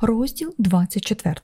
Розділ 24.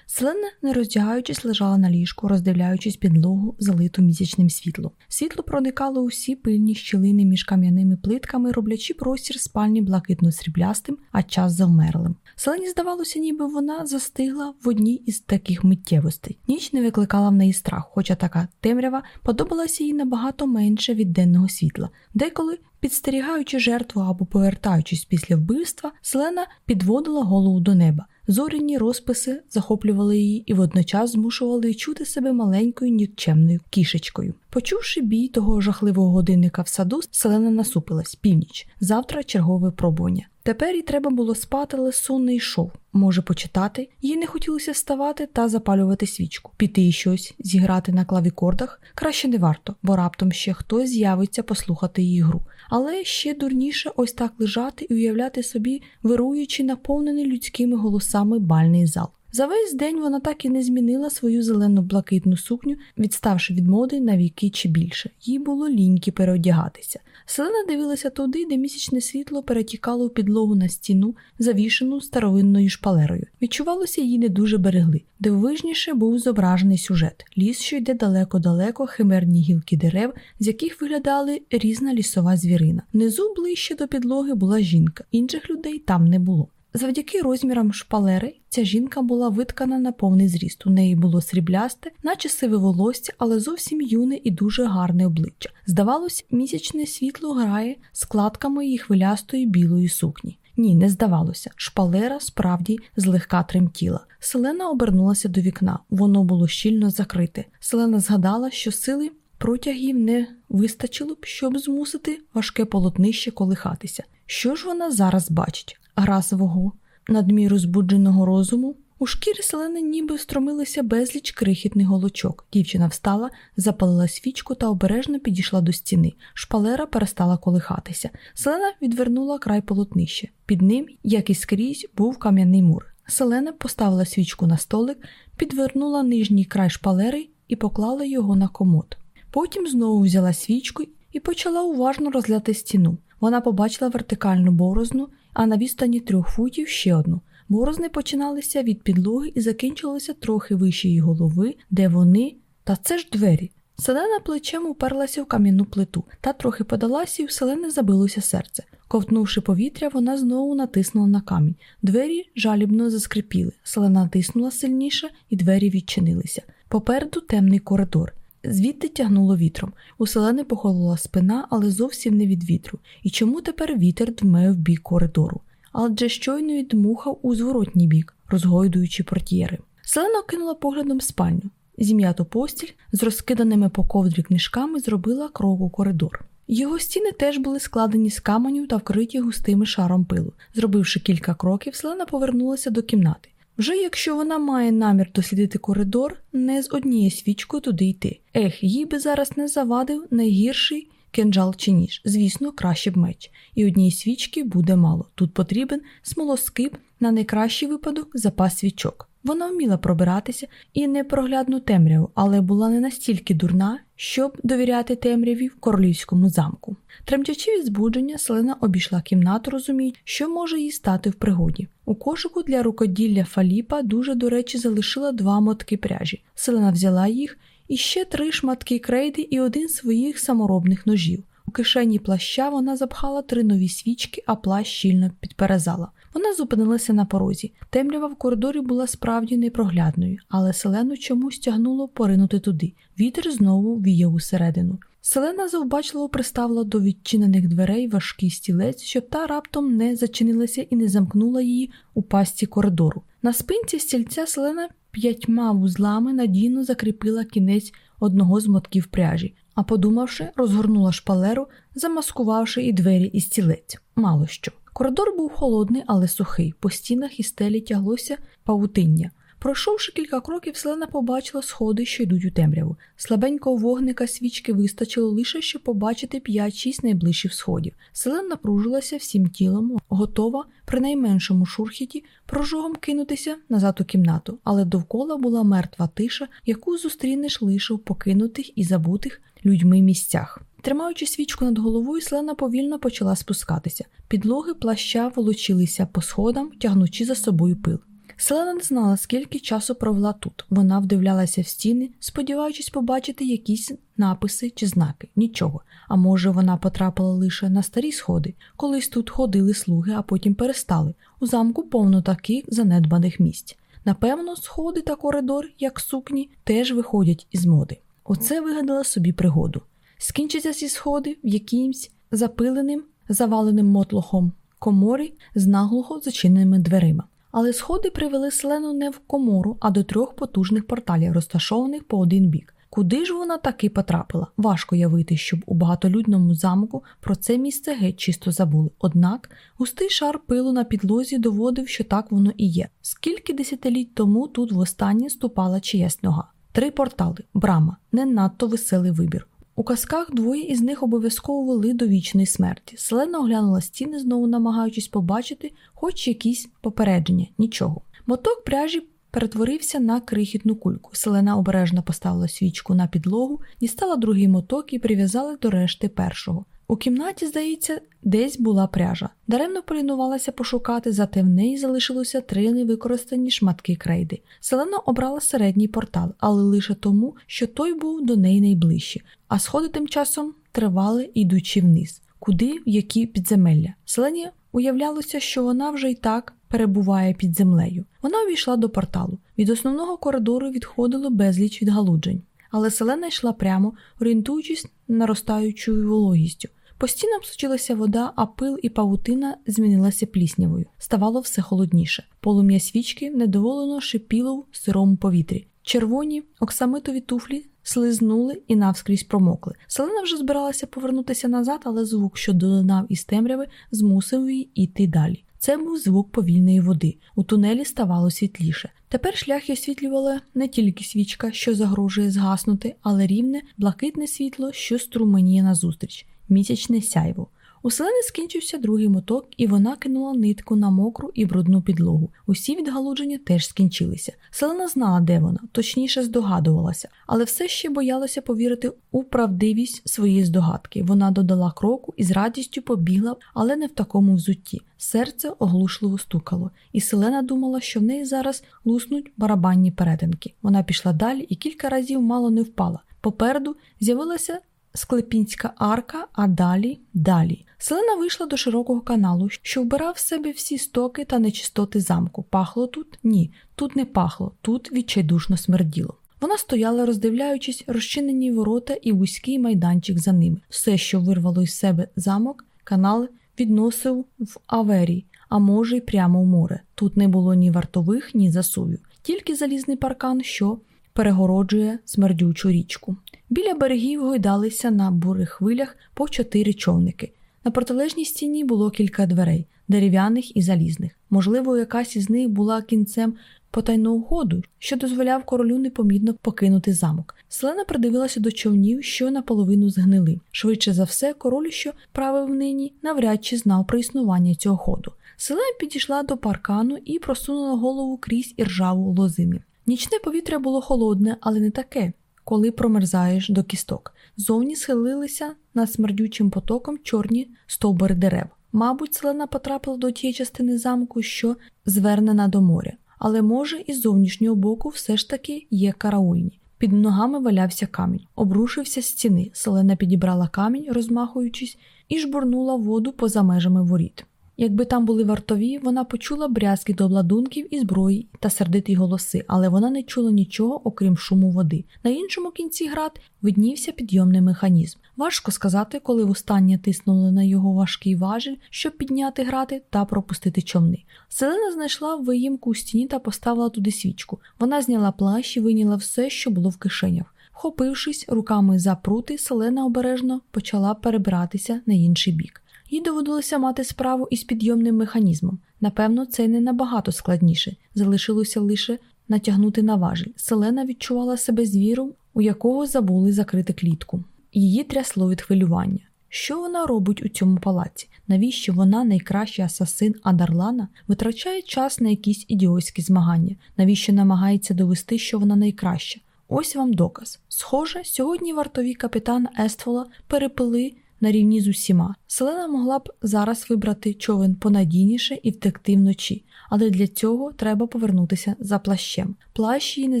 Селена, не роздягаючись, лежала на ліжку, роздивляючись підлогу, залиту місячним світлом. Світло проникало у всі пильні щілини між кам'яними плитками, роблячи простір спальні блакитно сріблястим, а час завмерлим. Селені здавалося, ніби вона застигла в одній із таких миттєвостей. Ніч не викликала в неї страх, хоча така темрява подобалася їй набагато менше від денного світла. Деколи Підстерігаючи жертву або повертаючись після вбивства, Селена підводила голову до неба. Зоряні розписи захоплювали її і водночас змушували чути себе маленькою нікчемною кішечкою. Почувши бій того жахливого годинника в саду, Селена насупилась північ. Завтра чергове пробування. Тепер їй треба було спати, але сон не йшов. Може почитати. Їй не хотілося вставати та запалювати свічку, піти і щось, зіграти на клавікордах краще не варто, бо раптом ще хтось з'явиться послухати її гру. Але ще дурніше ось так лежати і уявляти собі, вируючи наповнений людськими голосами бальний зал. За весь день вона так і не змінила свою зелену блакитну сукню, відставши від моди на віки чи більше. Їй було ліньки переодягатися. Селена дивилася туди, де місячне світло перетікало у підлогу на стіну, завішену старовинною шпалерою. Відчувалося, її не дуже берегли. Дивовижніше був зображений сюжет: ліс, що йде далеко-далеко, химерні гілки дерев, з яких виглядали різна лісова звірина. Внизу ближче до підлоги була жінка, інших людей там не було. Завдяки розмірам шпалери ця жінка була виткана на повний зріст. У неї було сріблясте, наче сиве волосся, але зовсім юне і дуже гарне обличчя. Здавалось, місячне світло грає складками її хвилястої білої сукні. Ні, не здавалося. Шпалера справді злегка тремтіла. Селена обернулася до вікна, воно було щільно закрите. Селена згадала, що сили протягів не вистачило б, щоб змусити важке полотнище колихатися. Що ж вона зараз бачить? Гра свого надміру збудженого розуму. У шкірі селени ніби стромилися безліч крихітних голочок. Дівчина встала, запалила свічку та обережно підійшла до стіни. Шпалера перестала колихатися. Селена відвернула край полотнища. Під ним, як і скрізь, був кам'яний мур. Селена поставила свічку на столик, підвернула нижній край шпалери і поклала його на комод. Потім знову взяла свічку і почала уважно розгляти стіну. Вона побачила вертикальну борозну, а на відстані трьох футів ще одну. Борозни починалися від підлоги і закінчилися трохи вище її голови, де вони. Та це ж двері. Селена плечем уперлася в кам'яну плиту та трохи подалася, і в селени забилося серце. Ковтнувши повітря, вона знову натиснула на камінь. Двері жалібно заскрипіли. Селена натиснула сильніше, і двері відчинилися. Попереду темний коридор. Звідти тягнуло вітром. У селени похолола спина, але зовсім не від вітру. І чому тепер вітер дме в бік коридору? Адже щойно й дмухав у зворотній бік, розгойдуючи портьєри. Селена кинула поглядом спальню. Зім'яту постіль з розкиданими по ковдрі книжками зробила крок у коридор. Його стіни теж були складені з каменю та вкриті густим шаром пилу. Зробивши кілька кроків, Селена повернулася до кімнати. Вже якщо вона має намір дослідити коридор, не з однією свічкою туди йти. Ех, їй би зараз не завадив найгірший кинджал чи ніж. Звісно, краще б меч. І однієї свічки буде мало. Тут потрібен смолоскип на найкращий випадок запас свічок. Вона вміла пробиратися і непроглядну темряву, але була не настільки дурна, щоб довіряти темряві в королівському замку. Тремтячи від збудження, Селена обійшла кімнату, розуміючи, що може їй стати в пригоді. У кошику для рукоділля Фаліпа дуже, до речі, залишила два мотки пряжі. Селена взяла їх і ще три шматки крейди і один своїх саморобних ножів. У кишені плаща вона запхала три нові свічки, а плащ щільно підперезала. Вона зупинилася на порозі. Темрява в коридорі була справді непроглядною, але селену чомусь тягнуло поринути туди. Вітер знову віяв усередину. Селена завбачливо приставила до відчинених дверей важкий стілець, щоб та раптом не зачинилася і не замкнула її у пасті коридору. На спинці стільця селена п'ятьма вузлами надійно закріпила кінець одного з мотків пряжі, а подумавши, розгорнула шпалеру, замаскувавши і двері і стілець. Мало що. Коридор був холодний, але сухий. По стінах і стелі тяглося павутиння. Пройшовши кілька кроків, Селена побачила сходи, що йдуть у темряву. Слабенького вогника свічки вистачило лише, щоб побачити 5-6 найближчих сходів. Селена напружилася всім тілом, готова при найменшому шурхіті прожогом кинутися назад у кімнату, але довкола була мертва тиша, яку зустрінеш лише в покинутих і забутих людьми місцях. Тримаючи свічку над головою, Селена повільно почала спускатися. Підлоги плаща волочилися по сходам, тягнучи за собою пил. Селена не знала, скільки часу провела тут. Вона вдивлялася в стіни, сподіваючись побачити якісь написи чи знаки. Нічого. А може, вона потрапила лише на старі сходи. Колись тут ходили слуги, а потім перестали. У замку повно таких занедбаних місць. Напевно, сходи та коридор, як сукні, теж виходять із моди. Оце вигадала собі пригоду. Скінчаться ці сходи в якимсь запиленим, заваленим мотлохом коморі з наглухо зачиненими дверима. Але сходи привели селену не в комору, а до трьох потужних порталів, розташованих по один бік. Куди ж вона таки потрапила? Важко явити, щоб у багатолюдному замку про це місце геть чисто забули. Однак густий шар пилу на підлозі доводив, що так воно і є. Скільки десятиліть тому тут востаннє ступала чиясь нога. Три портали, брама, не надто веселий вибір. У казках двоє із них обов'язково вели до вічної смерті. Селена оглянула стіни, знову намагаючись побачити хоч якісь попередження, нічого. Моток пряжі перетворився на крихітну кульку. Селена обережно поставила свічку на підлогу, дістала другий моток і прив'язала до решти першого. У кімнаті, здається, десь була пряжа. Даремно полінувалася пошукати, зате в неї залишилося три невикористані шматки крейди. Селена обрала середній портал, але лише тому, що той був до неї найближче, а сходи тим часом тривали, ідучи вниз, куди в які підземелля. Селені уявлялося, що вона вже й так перебуває під землею. Вона увійшла до порталу. Від основного коридору відходило безліч відгалуджень. Але селена йшла прямо, орієнтуючись наростаючою вологістю. По стінам сучилася вода, а пил і павутина змінилася пліснявою. Ставало все холодніше. Полум'я свічки недоволено шипіло в сирому повітрі. Червоні оксамитові туфлі слизнули і навскрізь промокли. Селена вже збиралася повернутися назад, але звук, що долинав із темряви, змусив її йти далі. Це був звук повільної води. У тунелі ставало світліше. Тепер шлях освітлювала не тільки свічка, що загрожує згаснути, але рівне, блакитне світло, що струменіє назустріч місячне сяйво. У селени скінчився другий моток, і вона кинула нитку на мокру і брудну підлогу. Усі відгалудження теж скінчилися. Селена знала, де вона, точніше здогадувалася, але все ще боялася повірити у правдивість своєї здогадки. Вона додала кроку і з радістю побігла, але не в такому взутті. Серце оглушливо стукало, і Селена думала, що в неї зараз луснуть барабанні перетинки. Вона пішла далі і кілька разів мало не впала. Попереду з'явилася Склепінська арка, а далі далі. Селена вийшла до широкого каналу, що вбирав в себе всі стоки та нечистоти замку. Пахло тут? Ні, тут не пахло, тут відчайдушно смерділо. Вона стояла, роздивляючись розчинені ворота і вузький майданчик за ними. Все, що вирвало із себе замок, канал відносив в авері, а може, й прямо в море. Тут не було ні вартових, ні засувів, тільки залізний паркан, що перегороджує смердючу річку. Біля берегів гойдалися на бурих хвилях по чотири човники. На протилежній стіні було кілька дверей, дерев'яних і залізних. Можливо, якась із них була кінцем потайного ходу, що дозволяв королю непомітно покинути замок. Селена придивилася до човнів, що наполовину згнили. Швидше за все, король, що правив нині, навряд чи знав про існування цього ходу. Селена підійшла до паркану і просунула голову крізь іржаву лозини. Нічне повітря було холодне, але не таке, коли промерзаєш до кісток. Зовні схилилися над смердючим потоком чорні стовбури дерев. Мабуть, селена потрапила до тієї частини замку, що звернена до моря, але, може, із зовнішнього боку все ж таки є караульні. Під ногами валявся камінь, обрушився з стіни. Селена підібрала камінь, розмахуючись, і жбурнула воду поза межами воріт. Якби там були вартові, вона почула брязки до обладунків і зброї та сердиті голоси, але вона не чула нічого, окрім шуму води. На іншому кінці град виднівся підйомний механізм. Важко сказати, коли востаннє тиснули на його важкий важіль, щоб підняти грати та пропустити човни. Селена знайшла виїмку у стіні та поставила туди свічку. Вона зняла плащ і виняла все, що було в кишенях. Вхопившись руками за прути, селена обережно почала перебиратися на інший бік. Їй доводилося мати справу із підйомним механізмом. Напевно, це не набагато складніше, залишилося лише натягнути на важіль. Селена відчувала себе звіром, у якого забули закрити клітку. Її трясло від хвилювання. Що вона робить у цьому палаці? Навіщо вона, найкращий асасин Адарлана, витрачає час на якісь ідіотські змагання? Навіщо намагається довести, що вона найкраща? Ось вам доказ. Схоже, сьогодні вартові капітана Ествола перепили на рівні з усіма. Селена могла б зараз вибрати човен понадійніше і втекти вночі, але для цього треба повернутися за плащем. Плащ її не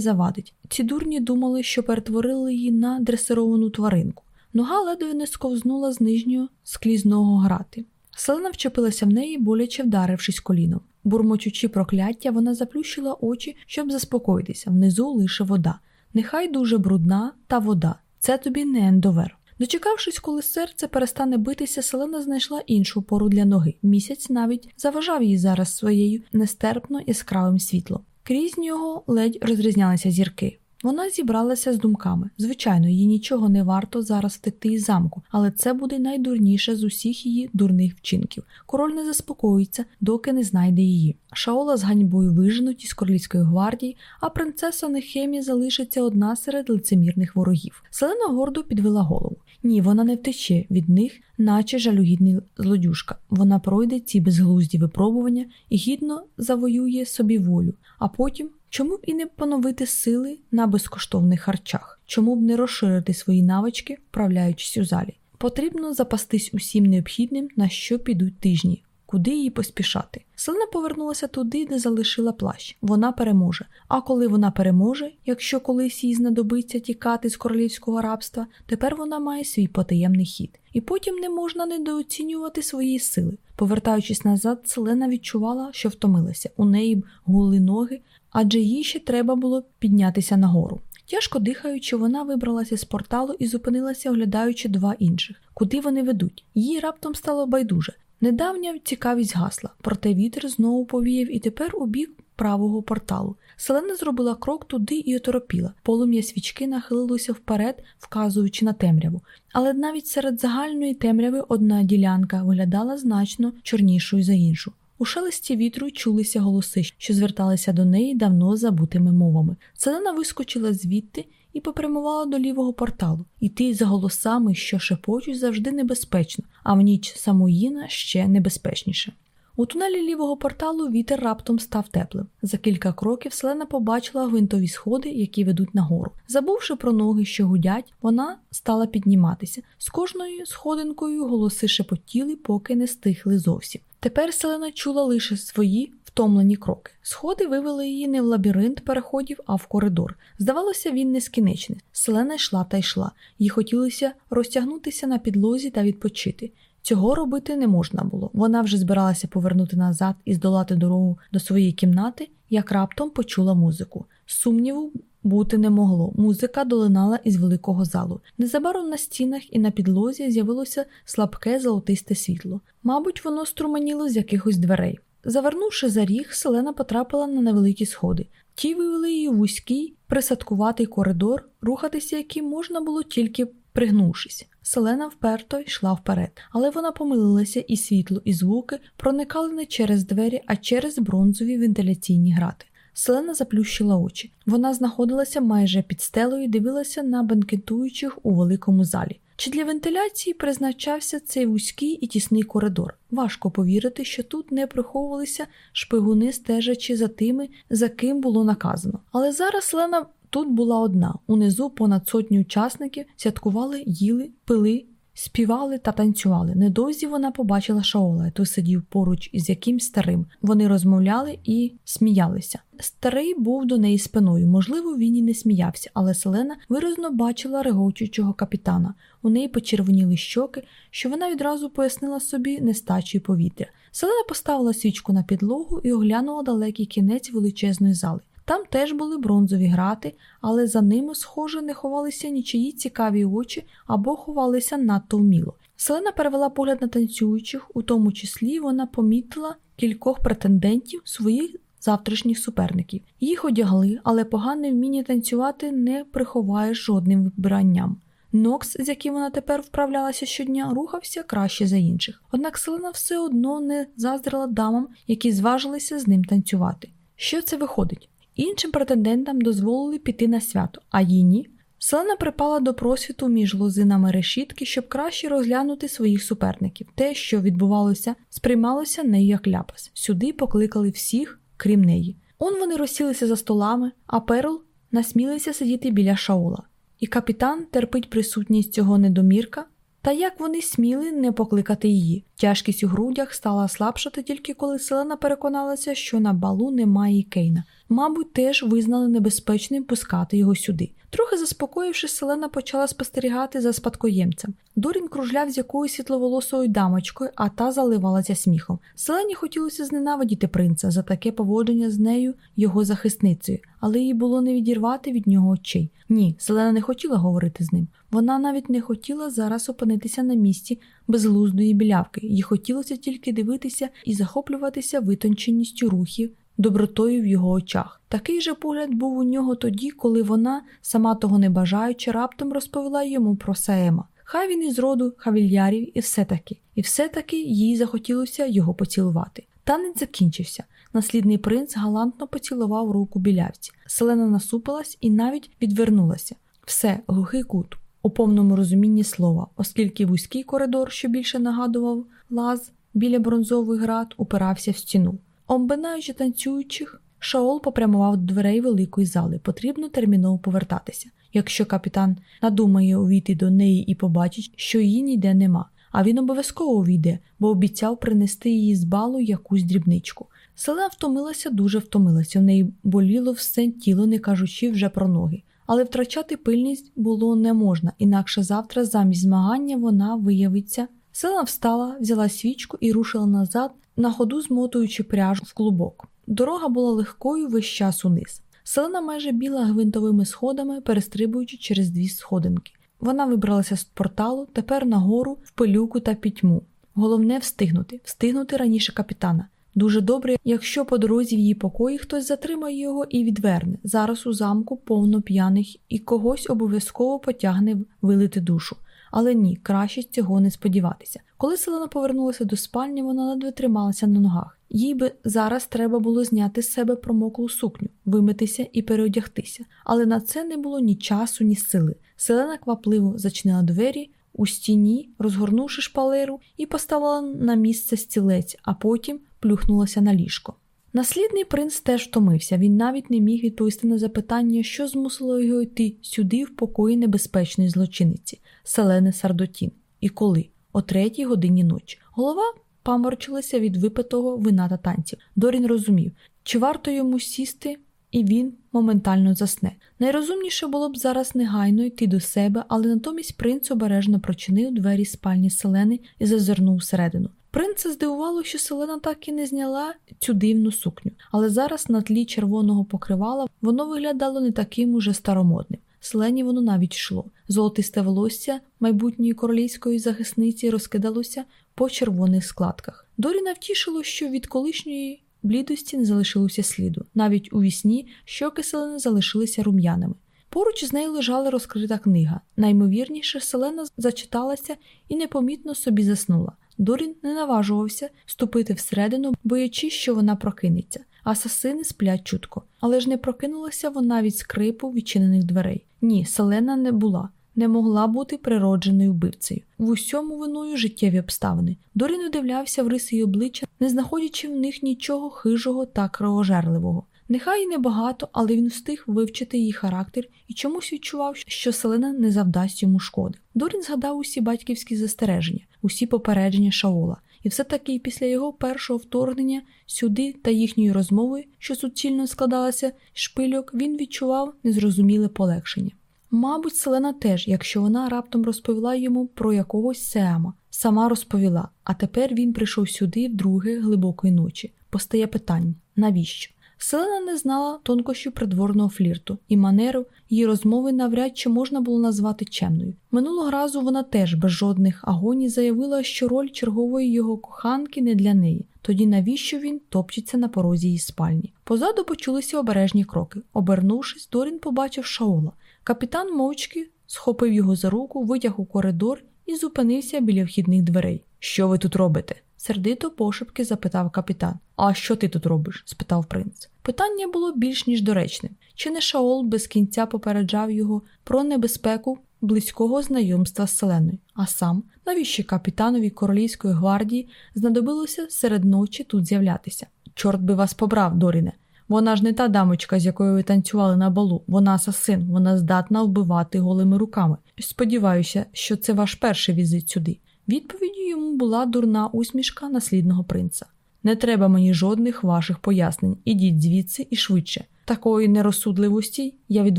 завадить. Ці дурні думали, що перетворили її на дресировану тваринку. Нога ледве не сковзнула з нижнього склізного грати. Селена вчепилася в неї, боляче вдарившись коліном. Бурмочучи прокляття, вона заплющила очі, щоб заспокоїтися. Внизу лише вода. Нехай дуже брудна та вода. Це тобі не ендовер. Дочекавшись, коли серце перестане битися, Селена знайшла іншу пору для ноги. Місяць навіть заважав їй зараз своєю нестерпно яскравим світлом. Крізь нього ледь розрізнялися зірки. Вона зібралася з думками. Звичайно, їй нічого не варто зараз втекти із замку, але це буде найдурніше з усіх її дурних вчинків. Король не заспокоїться, доки не знайде її. Шаола з ганьбою виженуть із королівської гвардії, а принцеса Нехемі залишиться одна серед лицемірних ворогів. Селена гордо підвела голову. Ні, вона не втече від них, наче жалюгідний злодюшка. Вона пройде ці безглузді випробування і гідно завоює собі волю, а потім Чому б і не поновити сили на безкоштовних харчах? Чому б не розширити свої навички, вправляючись у залі? Потрібно запастись усім необхідним, на що підуть тижні, куди їй поспішати. Селена повернулася туди, де залишила плащ. Вона переможе. А коли вона переможе, якщо колись їй знадобиться тікати з королівського рабства, тепер вона має свій потаємний хід. І потім не можна недооцінювати свої сили. Повертаючись назад, Селена відчувала, що втомилася. У неї гули ноги, адже їй ще треба було піднятися нагору. Тяжко дихаючи, вона вибралася з порталу і зупинилася, оглядаючи два інших. Куди вони ведуть? Їй раптом стало байдуже. Недавня цікавість гасла, проте вітер знову повіяв і тепер у бік правого порталу. Селена зробила крок туди і оторопіла. Полум'я свічки нахилилося вперед, вказуючи на темряву. Але навіть серед загальної темряви одна ділянка виглядала значно чорнішою за іншу. У шелесті вітру чулися голоси, що зверталися до неї давно забутими мовами. Селена вискочила звідти і попрямувала до лівого порталу. Іти за голосами, що шепочуть, завжди небезпечно, а в ніч Самуїна ще небезпечніше. У тунелі лівого порталу вітер раптом став теплим. За кілька кроків Селена побачила гвинтові сходи, які ведуть нагору. Забувши про ноги, що гудять, вона стала підніматися. З кожною сходинкою голоси шепотіли, поки не стихли зовсім. Тепер Селена чула лише свої втомлені кроки. Сходи вивели її не в лабіринт переходів, а в коридор. Здавалося, він нескінчений. Селена йшла та йшла, їй хотілося розтягнутися на підлозі та відпочити. Цього робити не можна було. Вона вже збиралася повернути назад і здолати дорогу до своєї кімнати, як раптом почула музику. Сумніву бути не могло. Музика долинала із великого залу. Незабаром на стінах і на підлозі з'явилося слабке золотисте світло. Мабуть, воно струменіло з якихось дверей. Завернувши за ріг, селена потрапила на невеликі сходи. Ті вивели її вузький, присадкуватий коридор, рухатися яким можна було тільки пригнувшись. Селена вперто йшла вперед, але вона помилилася, і світло, і звуки проникали не через двері, а через бронзові вентиляційні грати. Селена заплющила очі. Вона знаходилася майже під стелою і дивилася на бенкетуючих у великому залі. Чи для вентиляції призначався цей вузький і тісний коридор? Важко повірити, що тут не приховувалися шпигуни, стежачи за тими, за ким було наказано. Але зараз Лена тут була одна. Унизу понад сотні учасників святкували, їли, пили співали та танцювали. Недовзі вона побачила Шаола, той сидів поруч із якимсь старим. Вони розмовляли і сміялися. Старий був до неї спиною. Можливо, він і не сміявся, але Селена виразно бачила регочучого капітана. У неї почервоніли щоки, що вона відразу пояснила собі нестачі повітря. Селена поставила свічку на підлогу і оглянула далекий кінець величезної зали. Там теж були бронзові грати, але за ними, схоже, не ховалися нічиї цікаві очі або ховалися надто вміло. Селена перевела погляд на танцюючих, у тому числі вона помітила кількох претендентів своїх завтрашніх суперників. Їх одягли, але погане вміння танцювати не приховає жодним вибранням. Нокс, з яким вона тепер вправлялася щодня, рухався краще за інших. Однак Селена все одно не заздрила дамам, які зважилися з ним танцювати. Що це виходить? Іншим претендентам дозволили піти на свято, а їй ні. Селена припала до просвіту між лозинами решітки, щоб краще розглянути своїх суперників. Те, що відбувалося, сприймалося нею як ляпас. Сюди покликали всіх, крім неї. Он вони розсілися за столами, а Перл насмілився сидіти біля Шаула. І капітан терпить присутність цього недомірка. Та як вони сміли не покликати її? Тяжкість у грудях стала слабшати тільки коли Селена переконалася, що на балу немає Кейна. Мабуть, теж визнали небезпечним пускати його сюди. Трохи заспокоївшись, Селена почала спостерігати за спадкоємцем. Дорін кружляв з якоюсь світловолосою дамочкою, а та заливалася сміхом. Селені хотілося зненавидіти принца за таке поводження з нею, його захисницею, але їй було не відірвати від нього очей. Ні, Селена не хотіла говорити з ним. Вона навіть не хотіла зараз опинитися на місці безглуздої білявки, їй хотілося тільки дивитися і захоплюватися витонченістю рухів, добротою в його очах. Такий же погляд був у нього тоді, коли вона, сама того не бажаючи, раптом розповіла йому про Саема. Хай він із роду хавільярів і все таки, і все таки їй захотілося його поцілувати. Танець закінчився. Наслідний принц галантно поцілував руку білявці. Селена насупилась і навіть відвернулася. Все, глухий кут, у повному розумінні слова, оскільки вузький коридор, що більше нагадував лаз біля бронзовий град, упирався в стіну. Обминаючи танцюючих, Шаол попрямував до дверей великої зали. Потрібно терміново повертатися. Якщо капітан надумає увійти до неї і побачить, що її ніде нема, а він обов'язково увійде, бо обіцяв принести її з балу якусь дрібничку. Селена втомилася, дуже втомилася. В неї боліло все тіло, не кажучи вже про ноги. Але втрачати пильність було не можна, інакше завтра замість змагання вона виявиться. Селена встала, взяла свічку і рушила назад, на ходу змотуючи пряжу в клубок. Дорога була легкою весь час униз. Селена майже біла гвинтовими сходами, перестрибуючи через дві сходинки. Вона вибралася з порталу, тепер нагору, в пилюку та пітьму. Головне встигнути, встигнути раніше капітана. Дуже добре, якщо по дорозі в її покої хтось затримає його і відверне. Зараз у замку повно п'яних і когось обов'язково потягне вилити душу. Але ні, краще цього не сподіватися. Коли Селена повернулася до спальні, вона ледве трималася на ногах. Їй би зараз треба було зняти з себе промоклу сукню, вимитися і переодягтися, але на це не було ні часу, ні сили. Селена квапливо зачинила двері у стіні, розгорнувши шпалеру, і поставила на місце стілець, а потім плюхнулася на ліжко. Наслідний принц теж втомився, він навіть не міг відповісти на запитання, що змусило його йти сюди в покої небезпечної злочинниці, Селени Сардотін. І коли? О третій годині ночі. Голова паморчилася від випитого вина та танців. Дорін розумів, чи варто йому сісти, і він моментально засне. Найрозумніше було б зараз негайно йти до себе, але натомість принц обережно прочинив двері спальні Селени і зазирнув всередину. Принца здивувало, що Селена так і не зняла цю дивну сукню, але зараз на тлі червоного покривала воно виглядало не таким уже старомодним. Селені воно навіть йшло. Золотисте волосся майбутньої королівської захисниці розкидалося по червоних складках. Доріна втішило, що від колишньої блідості не залишилося сліду. Навіть у вісні щоки Селени залишилися рум'яними. Поруч з нею лежала розкрита книга. Наймовірніше, Селена зачиталася і непомітно собі заснула. Дорін не наважувався ступити всередину, боячись, що вона прокинеться. Асасини сплять чутко, але ж не прокинулася вона від скрипу відчинених дверей. Ні, Селена не була, не могла бути природженою вбивцею. В усьому виною життєві обставини. Дорін удивлявся в риси й обличчя, не знаходячи в них нічого хижого та кровожерливого. Нехай і небагато, але він встиг вивчити її характер і чомусь відчував, що селена не завдасть йому шкоди. Дорін згадав усі батьківські застереження, усі попередження Шаола, і все таки після його першого вторгнення сюди та їхньої розмови, що суцільно складалася шпильок, він відчував незрозуміле полегшення. Мабуть, Селена теж, якщо вона раптом розповіла йому про якогось Сеама, сама розповіла, а тепер він прийшов сюди вдруге глибокої ночі. Постає питання навіщо? Селена не знала тонкощів придворного флірту, і манеру її розмови навряд чи можна було назвати чемною. Минулого разу вона теж без жодних агоній заявила, що роль чергової його коханки не для неї. Тоді навіщо він топчеться на порозі її спальні? Позаду почулися обережні кроки. Обернувшись, Дорін побачив Шаола. Капітан мовчки схопив його за руку, витяг у коридор і зупинився біля вхідних дверей. Що ви тут робите? Сердито пошепки запитав капітан. А що ти тут робиш? спитав принц. Питання було більш ніж доречним. Чи не Шаол без кінця попереджав його про небезпеку близького знайомства з Селеною? А сам, навіщо капітанові королівської гвардії знадобилося серед ночі тут з'являтися? Чорт би вас побрав, Доріне. Вона ж не та дамочка, з якою ви танцювали на балу. Вона асасин, вона здатна вбивати голими руками. Сподіваюся, що це ваш перший візит сюди. Відповіддю йому була дурна усмішка наслідного принца. Не треба мені жодних ваших пояснень. Ідіть звідси і швидше. Такої нерозсудливості я від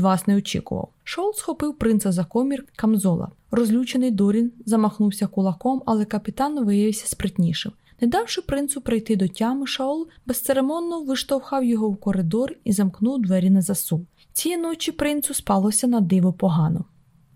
вас не очікував. Шоул схопив принца за комір Камзола. Розлючений Дорін замахнувся кулаком, але капітан виявився спритнішим. Не давши принцу прийти до тями, Шаол безцеремонно виштовхав його в коридор і замкнув двері на засув. Цієї ночі принцу спалося на диво погано.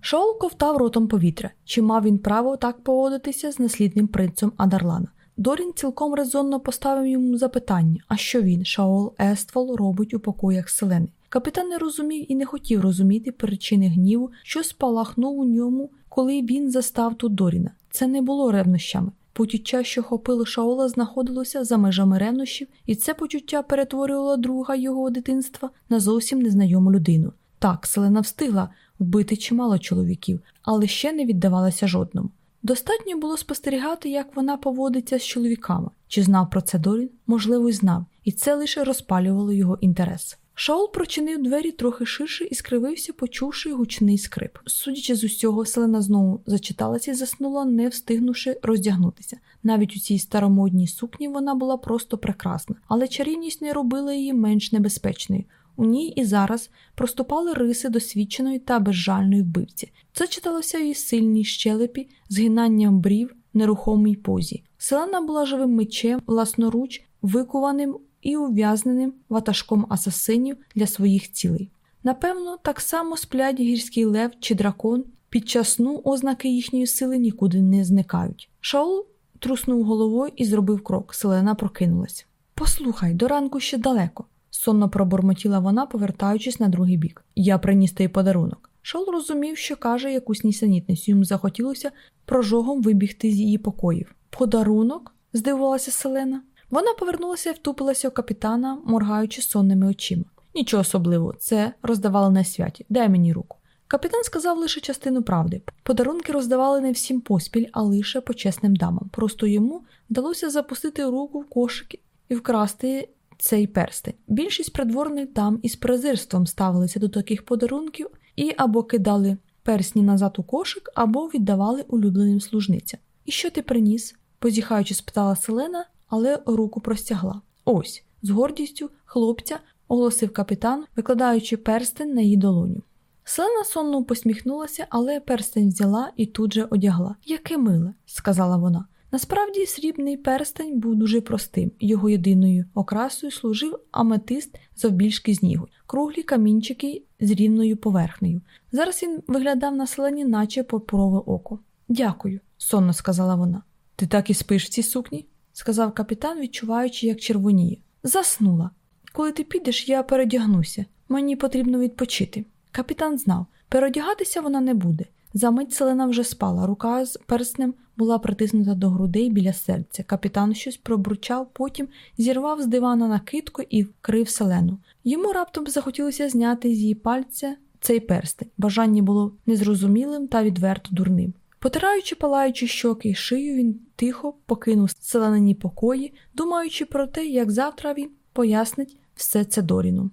Шаол ковтав ротом повітря, чи мав він право так поводитися з наслідним принцем Адарлана. Дорін цілком резонно поставив йому запитання, а що він, Шаол Ествол, робить у покоях селени. Капітан не розумів і не хотів розуміти причини гніву, що спалахнув у ньому, коли він застав тут Доріна. Це не було ревнощами. Почуття, що хопило Шаола, знаходилося за межами ревнощів, і це почуття перетворювало друга його дитинства на зовсім незнайому людину. Так, селена встигла вбити чимало чоловіків, але ще не віддавалася жодному. Достатньо було спостерігати, як вона поводиться з чоловіками. Чи знав про це Дорін? Можливо, й знав, і це лише розпалювало його інтерес. Шаул прочинив двері трохи ширше і скривився, почувши гучний скрип. Судячи з усього, селена знову зачиталася і заснула, не встигнувши роздягнутися. Навіть у цій старомодній сукні вона була просто прекрасна, але чарівність не робила її менш небезпечною. У ній і зараз проступали риси досвідченої та безжальної вбивці. Це читалося її сильній щелепі, згинанням брів, нерухомій позі. Селена була живим мечем, власноруч, викуваним і ув'язненим ватажком асасинів для своїх цілей. Напевно, так само сплять гірський лев чи дракон, під час сну ознаки їхньої сили нікуди не зникають. Шаул труснув головою і зробив крок. Селена прокинулась. Послухай, до ранку ще далеко, сонно пробормотіла вона, повертаючись на другий бік. Я приніс той подарунок. Шаул розумів, що каже якусь нісенітницю. Йому захотілося прожогом вибігти з її покоїв. Подарунок? здивувалася Селена. Вона повернулася і втупилася у капітана, моргаючи сонними очима. Нічого особливого, це роздавали на святі. Дай мені руку. Капітан сказав лише частину правди. Подарунки роздавали не всім поспіль, а лише почесним дамам. Просто йому вдалося запустити руку в кошик і вкрасти цей перстень. Більшість придворних дам із презирством ставилися до таких подарунків і або кидали персні назад у кошик, або віддавали улюбленим служницям. І що ти приніс? позіхаючи, спитала Селена, але руку простягла. Ось, з гордістю хлопця оголосив капітан, викладаючи перстень на її долоню. Селена сонно посміхнулася, але перстень взяла і тут же одягла. Яке миле, сказала вона. Насправді срібний перстень був дуже простим. Його єдиною окрасою служив аметист завбільшки з нігу, круглі камінчики з рівною поверхнею. Зараз він виглядав на селені, наче пурпурове око. Дякую, сонно сказала вона. Ти так і спиш в цій сукні? сказав капітан, відчуваючи, як червоніє. Заснула. Коли ти підеш, я передягнуся. Мені потрібно відпочити. Капітан знав, переодягатися вона не буде. Замить селена вже спала, рука з перснем була притиснута до грудей біля серця. Капітан щось пробурчав, потім зірвав з дивана накидку і вкрив селену. Йому раптом захотілося зняти з її пальця цей перстень. Бажання було незрозумілим та відверто дурним. Потираючи палаючи щоки й шию, він тихо покинув селенені покої, думаючи про те, як завтра він пояснить все це Доріну.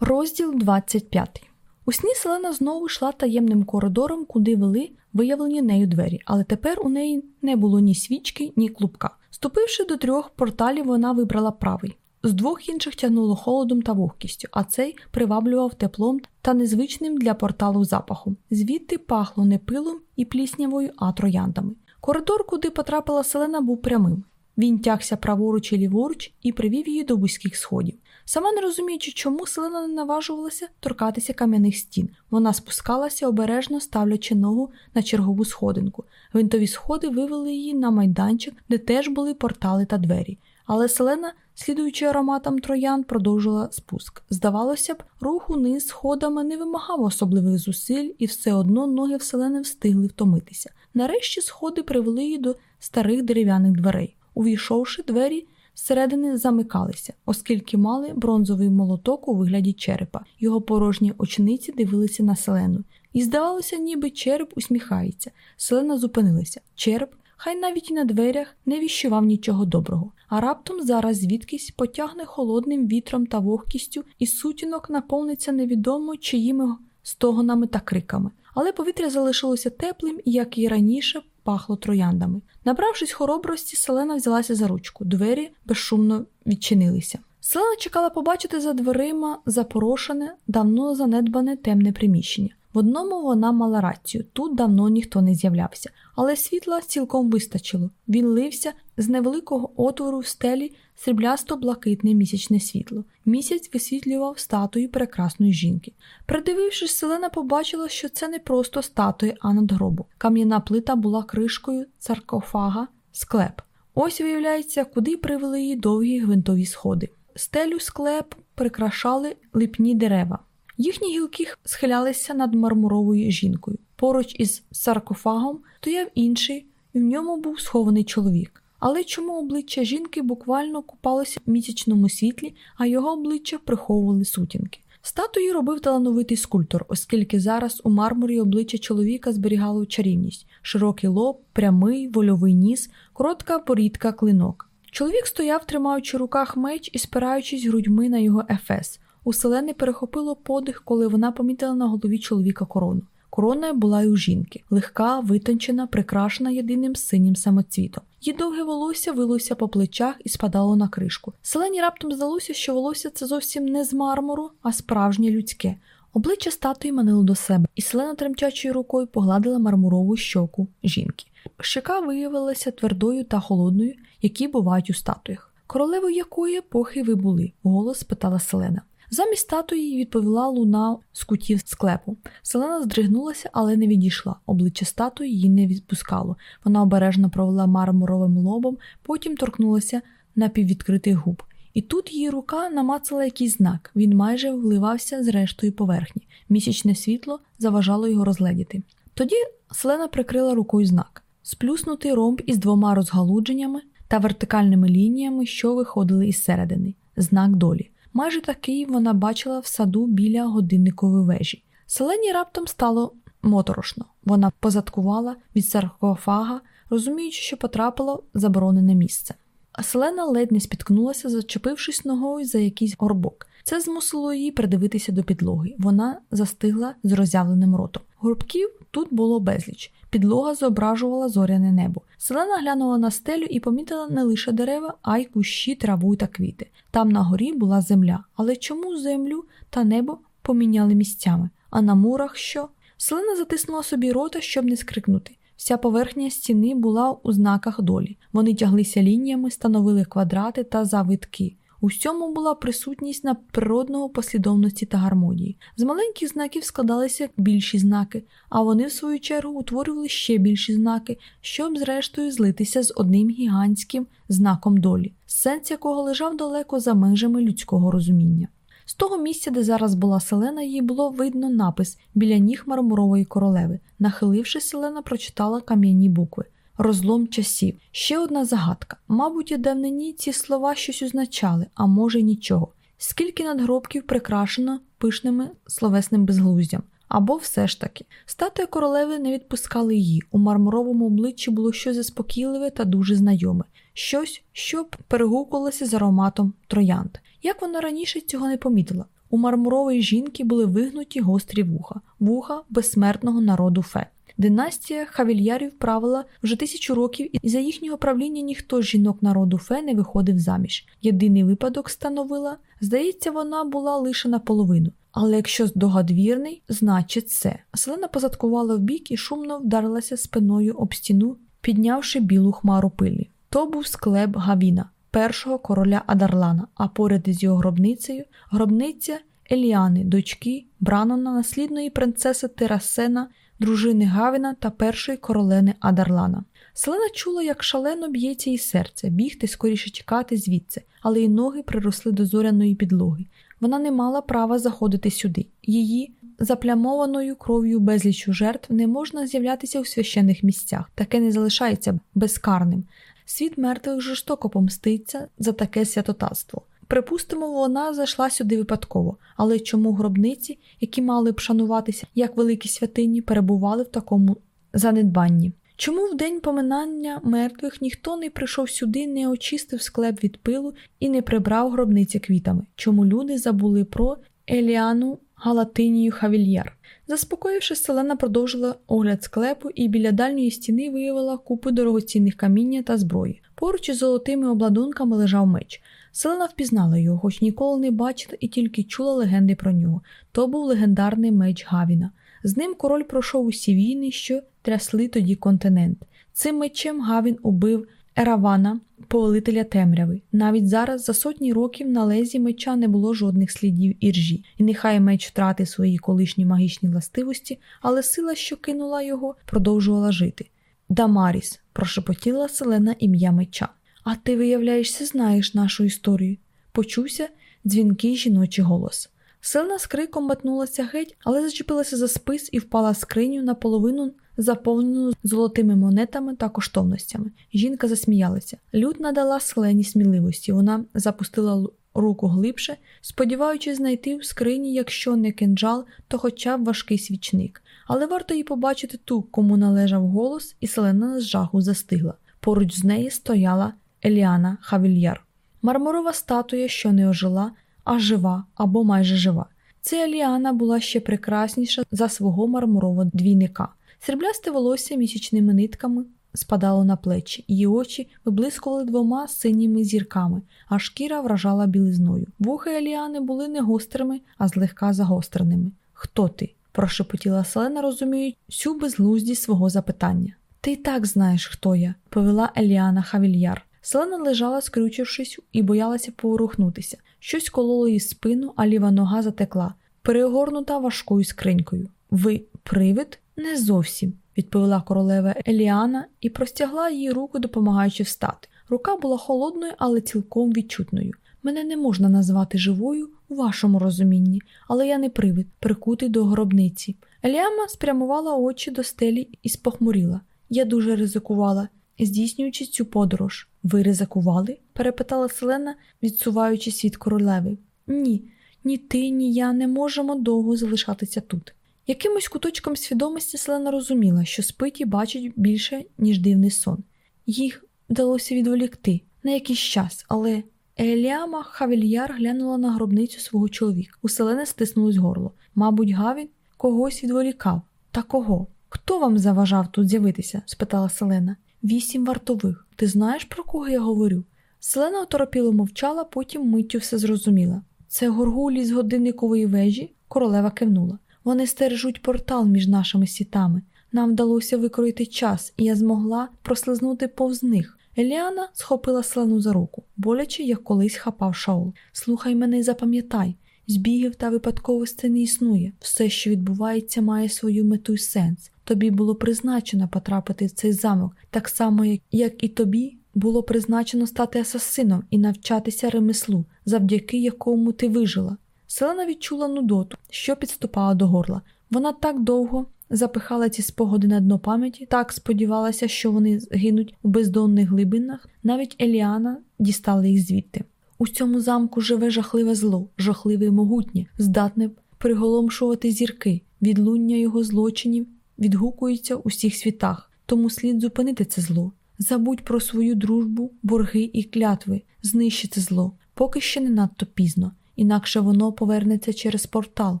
Розділ 25 у сні Селена знову йшла таємним коридором, куди вели виявлені нею двері, але тепер у неї не було ні свічки, ні клубка. Ступивши до трьох порталів, вона вибрала правий. З двох інших тягнуло холодом та вогкістю, а цей приваблював теплом та незвичним для порталу запахом. Звідти пахло не пилом і пліснявою, а трояндами. Коридор, куди потрапила селена, був прямим. Він тягся праворуч і ліворуч і привів її до вузьких сходів. Сама не розуміючи, чому селена не наважувалася торкатися кам'яних стін. Вона спускалася, обережно ставлячи ногу на чергову сходинку. Гвинтові сходи вивели її на майданчик, де теж були портали та двері. Але селена, слідуючи ароматам троян, продовжила спуск. Здавалося б, рух униз сходами не вимагав особливих зусиль, і все одно ноги вселени встигли втомитися. Нарешті сходи привели її до старих дерев'яних дверей. Увійшовши двері, зсередини замикалися, оскільки мали бронзовий молоток у вигляді черепа. Його порожні очниці дивилися на селену. І здавалося, ніби череп усміхається. Селена зупинилася. Череп хай навіть і на дверях не віщував нічого доброго, а раптом зараз звідкись потягне холодним вітром та вогкістю, і сутінок наповниться невідомо чиїми стогонами та криками. Але повітря залишилося теплим, як і раніше пахло трояндами. Набравшись хоробрості, Селена взялася за ручку. Двері безшумно відчинилися. Селена чекала побачити за дверима запорошене, давно занедбане темне приміщення. В одному вона мала рацію, тут давно ніхто не з'являвся, але світла цілком вистачило. Він лився з невеликого отвору в стелі сріблясто-блакитне місячне світло. Місяць висвітлював статую прекрасної жінки. Придивившись, Селена побачила, що це не просто статуя, а надгробу. Кам'яна плита була кришкою царкофага, склеп. Ось виявляється, куди привели її довгі гвинтові сходи. Стелю склеп прикрашали липні дерева. Їхні гілки схилялися над мармуровою жінкою. Поруч із саркофагом стояв інший, і в ньому був схований чоловік. Але чому обличчя жінки буквально купалося в місячному світлі, а його обличчя приховували сутінки? Статуї робив талановитий скульптор, оскільки зараз у мармурі обличчя чоловіка зберігало чарівність, широкий лоб, прямий, вольовий ніс, коротка порідка клинок. Чоловік стояв, тримаючи в руках меч і спираючись грудьми на його ефес. У селени перехопило подих, коли вона помітила на голові чоловіка корону. Корона була й у жінки, легка, витончена, прикрашена єдиним синім самоцвітом. Її довге волосся вилося по плечах і спадало на кришку. Селені раптом здалося, що волосся це зовсім не з мармуру, а справжнє людське. Обличчя статуї манило до себе, і селена тремтячою рукою погладила мармурову щоку жінки. Щека виявилася твердою та холодною, які бувають у статуях. Королевою якої епохи ви були? голос спитала Селена. Замість статуї відповіла луна з кутів склепу. Селена здригнулася, але не відійшла. Обличчя статуї її не відпускало. Вона обережно провела мармуровим лобом, потім торкнулася на піввідкритих губ. І тут її рука намацала якийсь знак. Він майже вливався з рештою поверхні. Місячне світло заважало його розгледіти. Тоді Селена прикрила рукою знак, сплюснутий ромб із двома розгалудженнями та вертикальними лініями, що виходили із середини. Знак долі. Майже такий вона бачила в саду біля годинникової вежі. Селені раптом стало моторошно. Вона позадкувала від саркофага, розуміючи, що потрапила в заборонене місце. Селена ледь не спіткнулася, зачепившись ногою за якийсь горбок. Це змусило її придивитися до підлоги. Вона застигла з роззявленим ротом. Горбків тут було безліч. Підлога зображувала зоряне небо. Селена глянула на стелю і помітила не лише дерева, а й кущі, траву та квіти. Там на горі була земля. Але чому землю та небо поміняли місцями? А на мурах що? Селена затиснула собі рота, щоб не скрикнути. Вся поверхня стіни була у знаках долі. Вони тяглися лініями, становили квадрати та завитки. У всьому була присутність надприродного послідовності та гармонії. З маленьких знаків складалися більші знаки, а вони, в свою чергу, утворювали ще більші знаки, щоб, зрештою, злитися з одним гігантським знаком долі, сенс якого лежав далеко за межами людського розуміння. З того місця, де зараз була селена, їй було видно напис біля ніг мармурової королеви. Нахиливши, селена прочитала кам'яні букви. Розлом часів. Ще одна загадка. Мабуть, у давнині ці слова щось означали, а може й нічого. Скільки надгробків прикрашено пишними словесним безглуздям. Або все ж таки, статуя королеви не відпускали її. У мармуровому обличчі було щось заспокійливе та дуже знайоме, щось, що перегукувалося з ароматом троянд. Як вона раніше цього не помітила? У мармурової жінки були вигнуті гострі вуха, вуха безсмертного народу фе. Династія хавільярів правила вже тисячу років, і за їхнього правління ніхто з жінок народу фе не виходив заміж. Єдиний випадок становила, здається, вона була лише наполовину. Але якщо здогад вірний, значить це. Селена позадкувала вбік і шумно вдарилася спиною об стіну, піднявши білу хмару пилі. То був склеп Гавіна, першого короля Адарлана, а поряд із його гробницею гробниця Еліани, дочки Бранона, наслідної принцеси Терасена дружини Гавіна та першої королени Адарлана. Селена чула, як шалено б'ється її серце, бігти, скоріше тікати звідси, але її ноги приросли до зоряної підлоги. Вона не мала права заходити сюди. Її заплямованою кров'ю безлічу жертв не можна з'являтися у священних місцях, таке не залишається безкарним. Світ мертвих жорстоко помститься за таке святотатство. Припустимо, вона зайшла сюди випадково, але чому гробниці, які мали б шануватися як великі святині, перебували в такому занедбанні? Чому в день поминання мертвих ніхто не прийшов сюди, не очистив склеп від пилу і не прибрав гробниці квітами? Чому люди забули про Еліану Галатинію Хавільяр? Заспокоївшись, Селена продовжила огляд склепу і біля дальньої стіни виявила купу дорогоцінних каміння та зброї. Поруч із золотими обладунками лежав меч. Селена впізнала його, хоч ніколи не бачила і тільки чула легенди про нього. То був легендарний меч Гавіна. З ним король пройшов усі війни, що трясли тоді континент. Цим мечем Гавін убив Еравана, повелителя темряви. Навіть зараз, за сотні років, на лезі меча не було жодних слідів іржі, і нехай меч втратив свої колишні магічні властивості, але сила, що кинула його, продовжувала жити. Дамаріс, прошепотіла селена ім'я меча. А ти, виявляєшся, знаєш нашу історію. Почувся дзвінкий жіночий голос. Селена з криком метнулася геть, але зачепилася за спис і впала скриню наполовину заповнену золотими монетами та коштовностями. Жінка засміялася. Люд надала селені сміливості. Вона запустила руку глибше, сподіваючись знайти в скрині, якщо не кинджал, то хоча б важкий свічник. Але варто їй побачити ту, кому належав голос, і селена з жаху застигла. Поруч з нею стояла Еліана Хавільяр. Мармурова статуя, що не ожила, а жива або майже жива. Ця Еліана була ще прекрасніша за свого мармурового двійника. Сріблясте волосся місячними нитками спадало на плечі, її очі виблискували двома синіми зірками, а шкіра вражала білизною. Вухи Еліани були не гострими, а злегка загостреними. Хто ти? прошепотіла Селена, розуміючи всю безглуздість свого запитання. Ти й так знаєш, хто я, повела Еліана Хавільяр. Селена лежала, скрючившись, і боялася поворухнутися. Щось кололо її спину, а ліва нога затекла, перегорнута важкою скринькою. Ви привид? Не зовсім, відповіла королева Еліана і простягла їй руку, допомагаючи встати. Рука була холодною, але цілком відчутною. Мене не можна назвати живою у вашому розумінні, але я не привид, прикутий до гробниці. Еліама спрямувала очі до стелі і спохмуріла. Я дуже ризикувала, здійснюючи цю подорож. Ви ризикували? перепитала Селена, відсуваючись від королеви. Ні, ні ти, ні я не можемо довго залишатися тут. Якимось куточком свідомості Селена розуміла, що спить і бачить більше, ніж дивний сон. Їх вдалося відволікти на якийсь час, але Еліама Хавільяр глянула на гробницю свого чоловіка. У Селени стиснулось горло. Мабуть, Гавін когось відволікав. Та кого? Хто вам заважав тут з'явитися? спитала Селена. Вісім вартових. Ти знаєш, про кого я говорю? Селена оторопіло мовчала, потім миттю все зрозуміла. Це горгулі з годинникової вежі, королева кивнула. Вони стережуть портал між нашими світами. Нам вдалося викроїти час, і я змогла прослизнути повз них. Еліана схопила Селену за руку, боляче, як колись хапав Шаул. Слухай мене і запам'ятай, збігів та випадковості не існує. Все, що відбувається, має свою мету й сенс. Тобі було призначено потрапити в цей замок, так само, як і тобі було призначено стати асасином і навчатися ремеслу, завдяки якому ти вижила. Селена відчула нудоту, що підступала до горла. Вона так довго запихала ці спогади на дно пам'яті, так сподівалася, що вони згинуть у бездонних глибинах. Навіть Еліана дістала їх звідти. У цьому замку живе жахливе зло, жахливе і могутнє, здатне приголомшувати зірки, відлуння його злочинів відгукується у всіх світах, тому слід зупинити це зло. Забудь про свою дружбу, борги і клятви, знищи це зло, поки ще не надто пізно інакше воно повернеться через портал,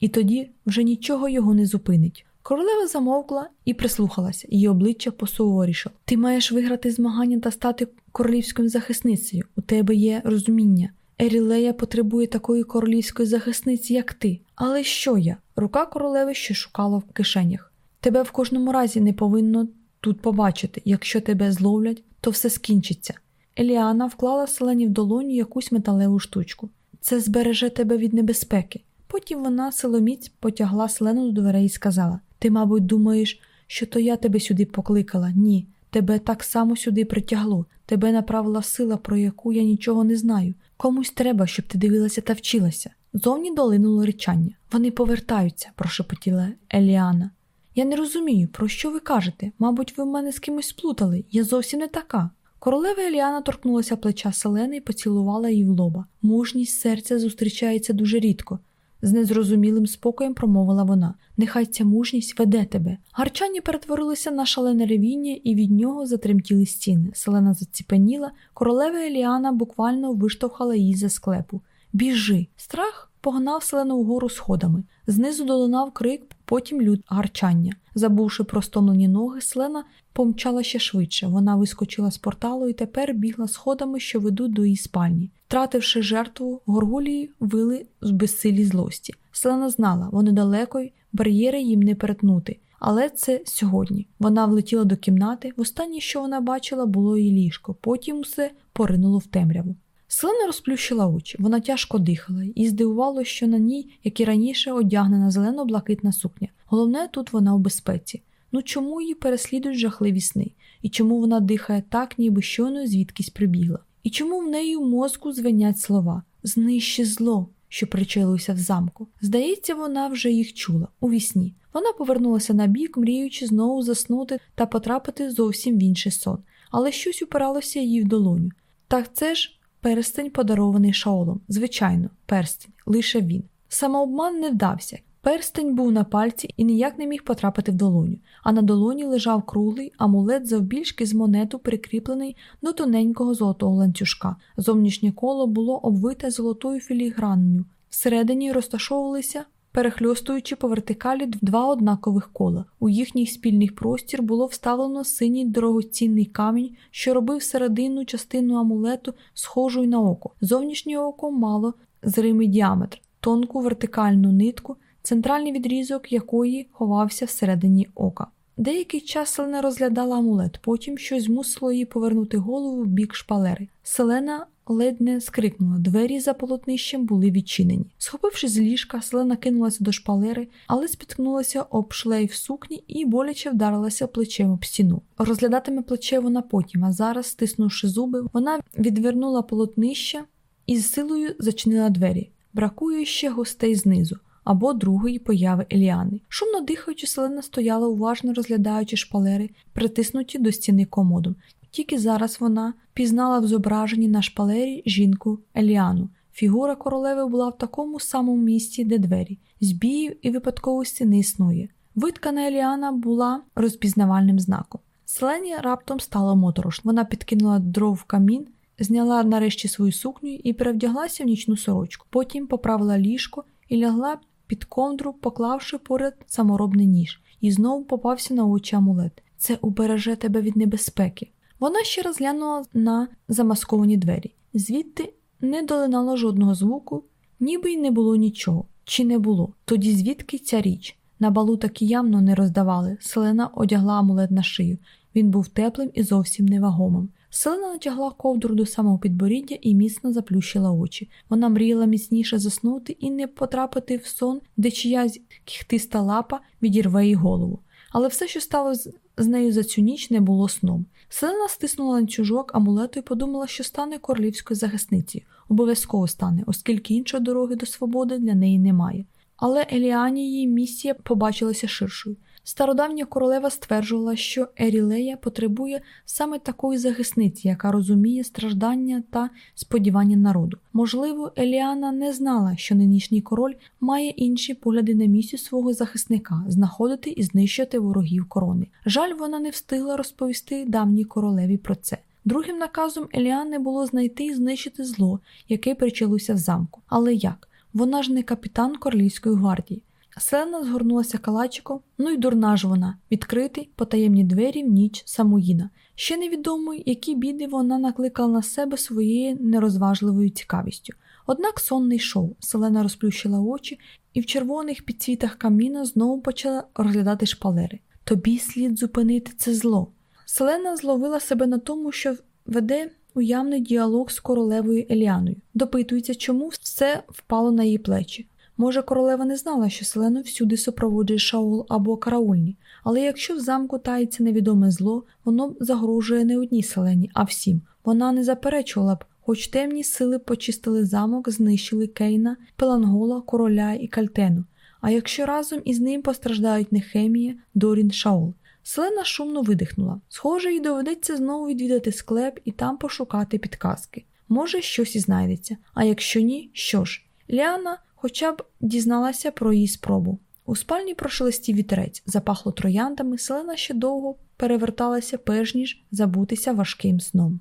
і тоді вже нічого його не зупинить. Королева замовкла і прислухалася, її обличчя посуворішало. Ти маєш виграти змагання та стати королівською захисницею. У тебе є розуміння. Ерілея потребує такої королівської захисниці, як ти. Але що я? Рука королеви ще шукала в кишенях. Тебе в кожному разі не повинно тут побачити. Якщо тебе зловлять, то все скінчиться. Еліана вклала селені в долоню якусь металеву штучку. Це збереже тебе від небезпеки. Потім вона силоміць потягла Селену до дверей і сказала: Ти, мабуть, думаєш, що то я тебе сюди покликала? Ні, тебе так само сюди притягло, тебе направила сила, про яку я нічого не знаю. Комусь треба, щоб ти дивилася та вчилася. Зовні долинуло речання. Вони повертаються, прошепотіла Еліана. Я не розумію, про що ви кажете. Мабуть, ви мене з кимось сплутали. Я зовсім не така. Королева Еліана торкнулася плеча Селени і поцілувала її в лоба. Мужність серця зустрічається дуже рідко. з незрозумілим спокоєм промовила вона. Нехай ця мужність веде тебе. Гарчання перетворилося на шалене ревіння, і від нього затремтіли стіни. Селена заціпеніла, королева Еліана буквально виштовхала її за склепу. Біжи! Страх погнав селену вгору сходами. Знизу долинав крик, потім люд гарчання. Забувши про стомлені ноги, селена помчала ще швидше. Вона вискочила з порталу і тепер бігла сходами, що ведуть до її спальні. Втративши жертву, горгулії вили з безсилі злості. Селена знала, вони далеко й бар'єри їм не перетнути. Але це сьогодні. Вона влетіла до кімнати. Востаннє, що вона бачила, було її ліжко, потім усе поринуло в темряву. Селена розплющила очі, вона тяжко дихала, і здивувало, що на ній, як і раніше, одягнена зелено-блакитна сукня. Головне, тут вона в безпеці. Ну чому її переслідують жахливі сни? І чому вона дихає так, ніби щойно звідкись прибігла? І чому в неї в мозку звенять слова знищи зло, що причилося в замку? Здається, вона вже їх чула у вісні. Вона повернулася на бік, мріючи знову заснути та потрапити зовсім в інший сон, але щось упиралося їй в долоню. Так це ж перстень, подарований Шаолом. Звичайно, перстень, лише він. Самообман не вдався. Перстень був на пальці і ніяк не міг потрапити в долоню, а на долоні лежав круглий амулет завбільшки з монету, прикріплений до тоненького золотого ланцюжка. Зовнішнє коло було обвите золотою філігранню. Всередині розташовувалися перехльостуючи по вертикалі два однакових кола. У їхній спільний простір було вставлено синій дорогоцінний камінь, що робив серединну частину амулету схожою на око. Зовнішнє око мало зримий діаметр, тонку вертикальну нитку, центральний відрізок якої ховався всередині ока. Деякий час Селена розглядала амулет, потім щось змусило її повернути голову в бік шпалери. Селена ледь не скрикнула. Двері за полотнищем були відчинені. Схопивши з ліжка, Селена кинулася до шпалери, але спіткнулася об шлейф сукні і боляче вдарилася плечем об стіну. Розглядатиме плече вона потім, а зараз, стиснувши зуби, вона відвернула полотнище і з силою зачинила двері. Бракує ще гостей знизу. Або другої появи Еліани. Шумно дихаючи, селена стояла, уважно розглядаючи шпалери, притиснуті до стіни комоду. Тільки зараз вона пізнала в зображенні на шпалері жінку Еліану. Фігура королеви була в такому самому місці, де двері. Збіїв і випадковості не існує. Виткана Еліана була розпізнавальним знаком. Селені раптом стало моторошно. Вона підкинула дров в камін, зняла нарешті свою сукню і перевдяглася в нічну сорочку. Потім поправила ліжко і лягла під ковдру, поклавши поряд саморобний ніж, і знову попався на очі амулет. Це убереже тебе від небезпеки. Вона ще раз глянула на замасковані двері. Звідти не долинало жодного звуку, ніби й не було нічого, чи не було. Тоді звідки ця річ? На балу таки явно не роздавали. Селена одягла амулет на шию. Він був теплим і зовсім невагомим. Селена натягла ковдру до самого підборіддя і міцно заплющила очі. Вона мріяла міцніше заснути і не потрапити в сон, де чиясь кіхтиста лапа відірве їй голову. Але все, що стало з нею за цю ніч, не було сном. Селена стиснула ланцюжок амулету і подумала, що стане королівською захисницею. Обов'язково стане, оскільки іншої дороги до свободи для неї немає. Але Еліані її місія побачилася ширшою. Стародавня королева стверджувала, що Ерілея потребує саме такої захисниці, яка розуміє страждання та сподівання народу. Можливо, Еліана не знала, що нинішній король має інші погляди на місію свого захисника знаходити і знищити ворогів корони. Жаль, вона не встигла розповісти давній королеві про це. Другим наказом Еліани було знайти і знищити зло, яке причалося в замку. Але як? Вона ж не капітан королівської гвардії. Селена згорнулася калачиком, ну й дурна ж вона, відкрити потаємні двері в ніч Самуїна. Ще невідомо, які біди вона накликала на себе своєю нерозважливою цікавістю. Однак сон не йшов, Селена розплющила очі і в червоних підсвітах каміна знову почала розглядати шпалери. Тобі слід зупинити це зло. Селена зловила себе на тому, що веде уявний діалог з королевою Еліаною, допитується, чому все впало на її плечі. Може, королева не знала, що селену всюди супроводжує Шаул або караульні, але якщо в замку таїться невідоме зло, воно загрожує не одній селені, а всім. Вона не заперечувала б, хоч темні сили почистили замок, знищили Кейна, Пелангола, короля і Кальтену. А якщо разом із ним постраждають Нехемія, Дорін, Шаул. Селена шумно видихнула. Схоже, їй доведеться знову відвідати склеп і там пошукати підказки. Може, щось і знайдеться. А якщо ні, що ж? Ліана хоча б дізналася про її спробу. У спальні прошелестів вітерець, запахло трояндами, селена ще довго переверталася, перш ніж забутися важким сном.